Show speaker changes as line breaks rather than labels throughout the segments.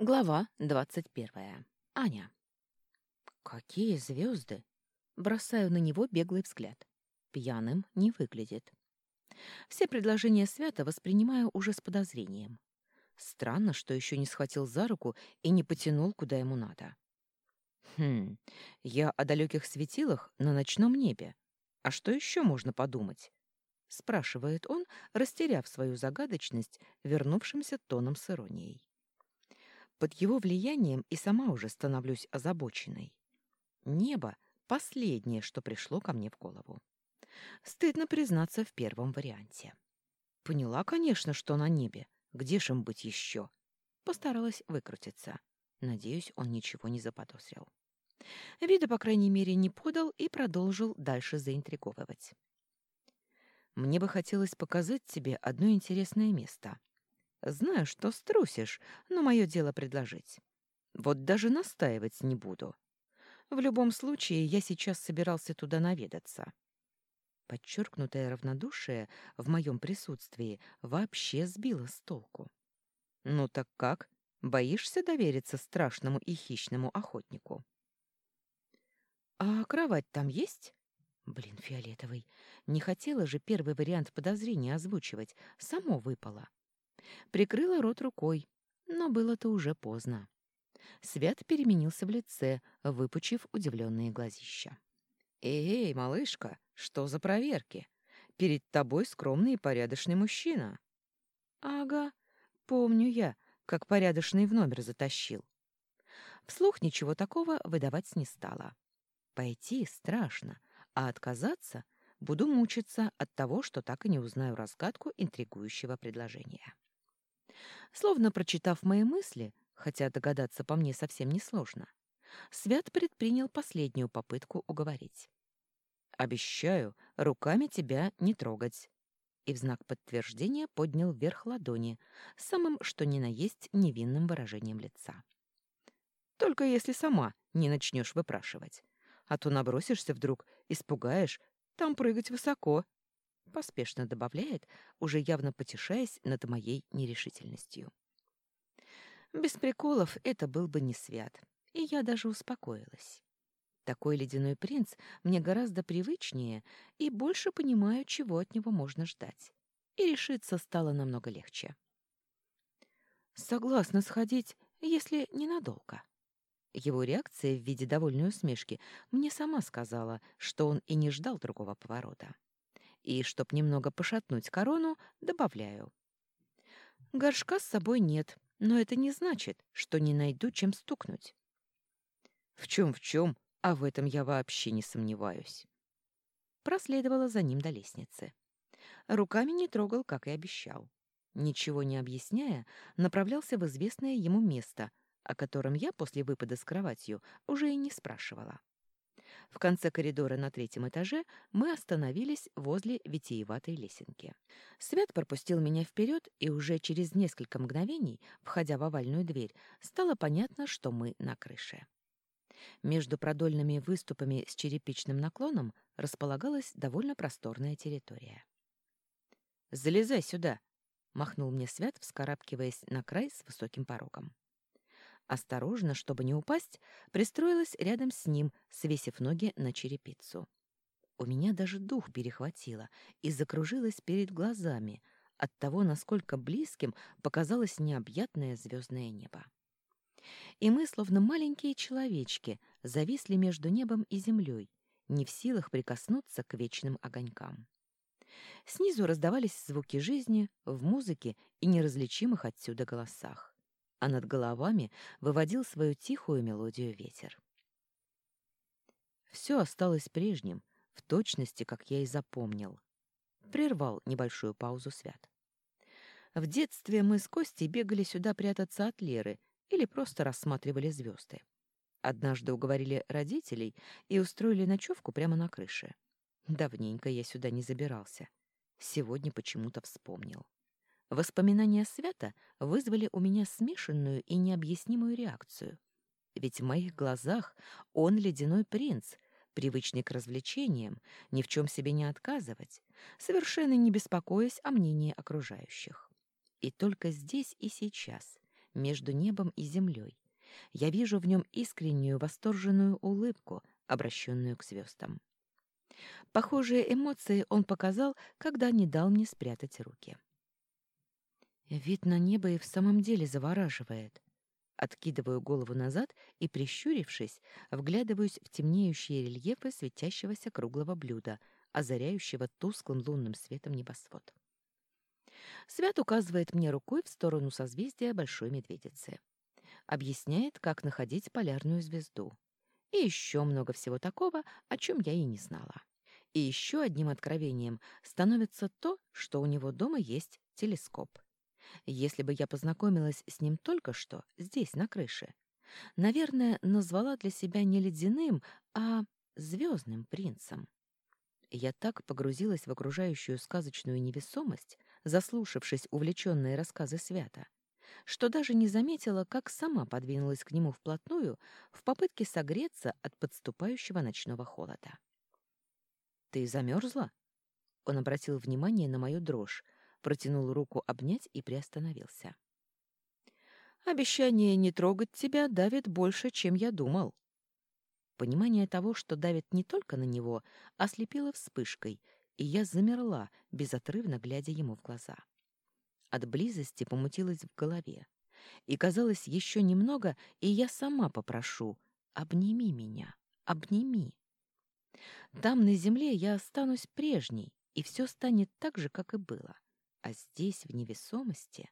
Глава двадцать первая. Аня. Какие звезды! Бросаю на него беглый взгляд. Пьяным не выглядит. Все предложения Свята воспринимаю уже с подозрением. Странно, что еще не схватил за руку и не потянул, куда ему надо. Хм, я о далеких светилах на ночном небе. А что еще можно подумать? Спрашивает он, растеряв свою загадочность вернувшимся тоном с иронией. Под его влиянием и сама уже становлюсь озабоченной. Небо — последнее, что пришло ко мне в голову. Стыдно признаться в первом варианте. Поняла, конечно, что на небе. Где ж им быть еще? Постаралась выкрутиться. Надеюсь, он ничего не заподозрил. Вида, по крайней мере, не подал и продолжил дальше заинтриговывать. «Мне бы хотелось показать тебе одно интересное место. Знаю, что струсишь, но мое дело предложить. Вот даже настаивать не буду. В любом случае, я сейчас собирался туда наведаться. Подчеркнутое равнодушие в моем присутствии вообще сбило с толку. «Ну так как? Боишься довериться страшному и хищному охотнику?» «А кровать там есть?» Блин, фиолетовый. Не хотела же первый вариант подозрения озвучивать. Само выпало. Прикрыла рот рукой, но было-то уже поздно. Свят переменился в лице, выпучив удивленные глазища. «Эй, малышка, что за проверки? Перед тобой скромный и порядочный мужчина». «Ага, помню я, как порядочный в номер затащил». Вслух ничего такого выдавать не стала. Пойти страшно, а отказаться буду мучиться от того, что так и не узнаю разгадку интригующего предложения. Словно прочитав мои мысли, хотя догадаться по мне совсем несложно, Свят предпринял последнюю попытку уговорить. «Обещаю, руками тебя не трогать». И в знак подтверждения поднял вверх ладони, самым что ни на есть невинным выражением лица. «Только если сама не начнешь выпрашивать, а то набросишься вдруг, испугаешь, там прыгать высоко, поспешно добавляет, уже явно потешаясь над моей нерешительностью. Без приколов это был бы не свят, и я даже успокоилась. Такой ледяной принц мне гораздо привычнее и больше понимаю, чего от него можно ждать. И решиться стало намного легче. Согласна сходить, если ненадолго. Его реакция в виде довольной усмешки мне сама сказала, что он и не ждал другого поворота. И, чтоб немного пошатнуть корону, добавляю. Горшка с собой нет, но это не значит, что не найду чем стукнуть. В чем в чем, а в этом я вообще не сомневаюсь. Проследовала за ним до лестницы. Руками не трогал, как и обещал. Ничего не объясняя, направлялся в известное ему место, о котором я после выпада с кроватью уже и не спрашивала. В конце коридора на третьем этаже мы остановились возле витиеватой лесенки. Свят пропустил меня вперед, и уже через несколько мгновений, входя в овальную дверь, стало понятно, что мы на крыше. Между продольными выступами с черепичным наклоном располагалась довольно просторная территория. «Залезай сюда!» — махнул мне Свят, вскарабкиваясь на край с высоким порогом. Осторожно, чтобы не упасть, пристроилась рядом с ним, свесив ноги на черепицу. У меня даже дух перехватило и закружилось перед глазами от того, насколько близким показалось необъятное звездное небо. И мы, словно маленькие человечки, зависли между небом и землей, не в силах прикоснуться к вечным огонькам. Снизу раздавались звуки жизни в музыке и неразличимых отсюда голосах а над головами выводил свою тихую мелодию ветер. Все осталось прежним, в точности, как я и запомнил. Прервал небольшую паузу Свят. В детстве мы с Костей бегали сюда прятаться от Леры или просто рассматривали звезды. Однажды уговорили родителей и устроили ночевку прямо на крыше. Давненько я сюда не забирался. Сегодня почему-то вспомнил. Воспоминания Свята вызвали у меня смешанную и необъяснимую реакцию. Ведь в моих глазах он ледяной принц, привычный к развлечениям, ни в чем себе не отказывать, совершенно не беспокоясь о мнении окружающих. И только здесь и сейчас, между небом и землей. Я вижу в нем искреннюю восторженную улыбку, обращенную к звездам. Похожие эмоции он показал, когда не дал мне спрятать руки. Вид на небо и в самом деле завораживает. Откидываю голову назад и, прищурившись, вглядываюсь в темнеющие рельефы светящегося круглого блюда, озаряющего тусклым лунным светом небосвод. Свят указывает мне рукой в сторону созвездия Большой Медведицы. Объясняет, как находить полярную звезду. И еще много всего такого, о чем я и не знала. И еще одним откровением становится то, что у него дома есть телескоп. Если бы я познакомилась с ним только что, здесь, на крыше, наверное, назвала для себя не ледяным, а звездным принцем. Я так погрузилась в окружающую сказочную невесомость, заслушавшись увлеченные рассказы Свята, что даже не заметила, как сама подвинулась к нему вплотную в попытке согреться от подступающего ночного холода. «Ты замерзла?» Он обратил внимание на мою дрожь, протянул руку обнять и приостановился. «Обещание не трогать тебя давит больше, чем я думал». Понимание того, что давит не только на него, ослепило вспышкой, и я замерла, безотрывно глядя ему в глаза. От близости помутилась в голове. И казалось, еще немного, и я сама попрошу «обними меня, обними». Там, на земле, я останусь прежней, и все станет так же, как и было. А здесь, в невесомости...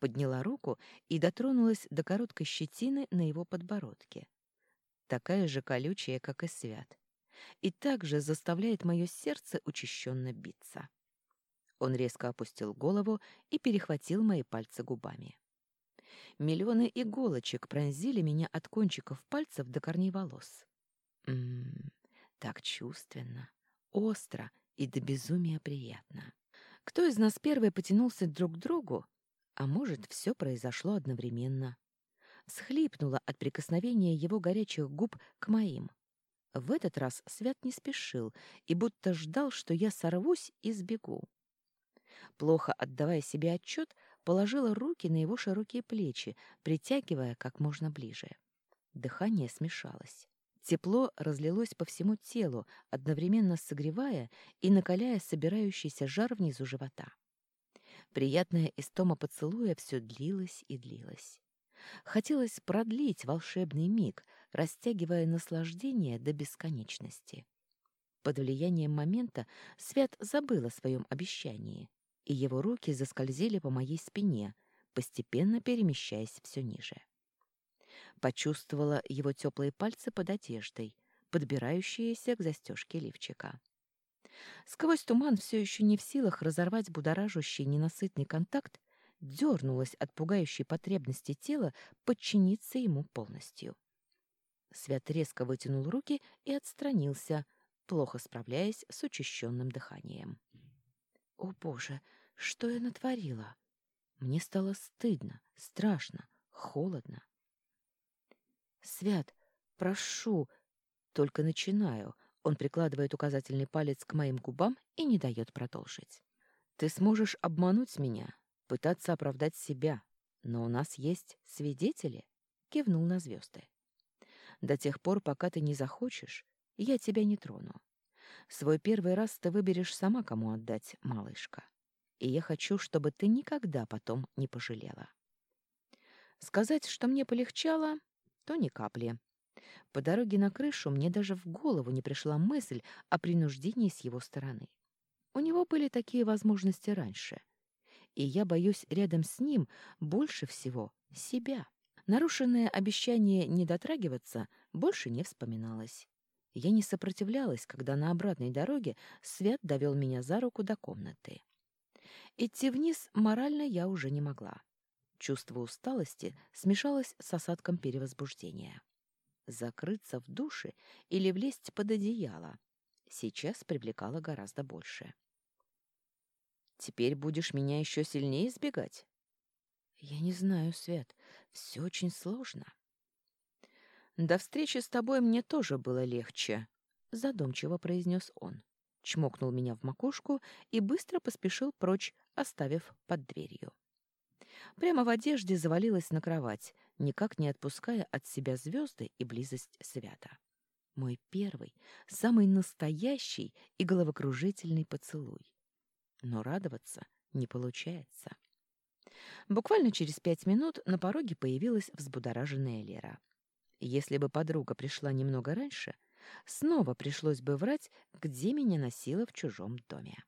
Подняла руку и дотронулась до короткой щетины на его подбородке. Такая же колючая, как и свят. И также заставляет мое сердце учащенно биться. Он резко опустил голову и перехватил мои пальцы губами. Миллионы иголочек пронзили меня от кончиков пальцев до корней волос. Ммм, так чувственно, остро и до безумия приятно. Кто из нас первый потянулся друг к другу? А может, все произошло одновременно. Схлипнула от прикосновения его горячих губ к моим. В этот раз Свят не спешил и будто ждал, что я сорвусь и сбегу. Плохо отдавая себе отчет, положила руки на его широкие плечи, притягивая как можно ближе. Дыхание смешалось. Тепло разлилось по всему телу, одновременно согревая и накаляя собирающийся жар внизу живота. Приятная истома поцелуя все длилась и длилась. Хотелось продлить волшебный миг, растягивая наслаждение до бесконечности. Под влиянием момента Свят забыл о своем обещании, и его руки заскользили по моей спине, постепенно перемещаясь все ниже почувствовала его теплые пальцы под одеждой, подбирающиеся к застежке лифчика. Сквозь туман, все еще не в силах разорвать будоражащий ненасытный контакт, дернулась от пугающей потребности тела подчиниться ему полностью. Свят резко вытянул руки и отстранился, плохо справляясь с учащенным дыханием. «О, Боже, что я натворила?» Мне стало стыдно, страшно, холодно. «Свят, прошу!» Только начинаю. Он прикладывает указательный палец к моим губам и не дает продолжить. «Ты сможешь обмануть меня, пытаться оправдать себя, но у нас есть свидетели», — кивнул на звезды. «До тех пор, пока ты не захочешь, я тебя не трону. Свой первый раз ты выберешь сама, кому отдать, малышка. И я хочу, чтобы ты никогда потом не пожалела». Сказать, что мне полегчало, то ни капли. По дороге на крышу мне даже в голову не пришла мысль о принуждении с его стороны. У него были такие возможности раньше. И я боюсь рядом с ним больше всего себя. Нарушенное обещание не дотрагиваться больше не вспоминалось. Я не сопротивлялась, когда на обратной дороге Свят довел меня за руку до комнаты. Идти вниз морально я уже не могла. Чувство усталости смешалось с осадком перевозбуждения. Закрыться в душе или влезть под одеяло сейчас привлекало гораздо больше. «Теперь будешь меня еще сильнее избегать?» «Я не знаю, Свет, все очень сложно». «До встречи с тобой мне тоже было легче», — задумчиво произнес он. Чмокнул меня в макушку и быстро поспешил прочь, оставив под дверью. Прямо в одежде завалилась на кровать, никак не отпуская от себя звезды и близость свята. Мой первый, самый настоящий и головокружительный поцелуй. Но радоваться не получается. Буквально через пять минут на пороге появилась взбудораженная Лера. Если бы подруга пришла немного раньше, снова пришлось бы врать, где меня носило в чужом доме.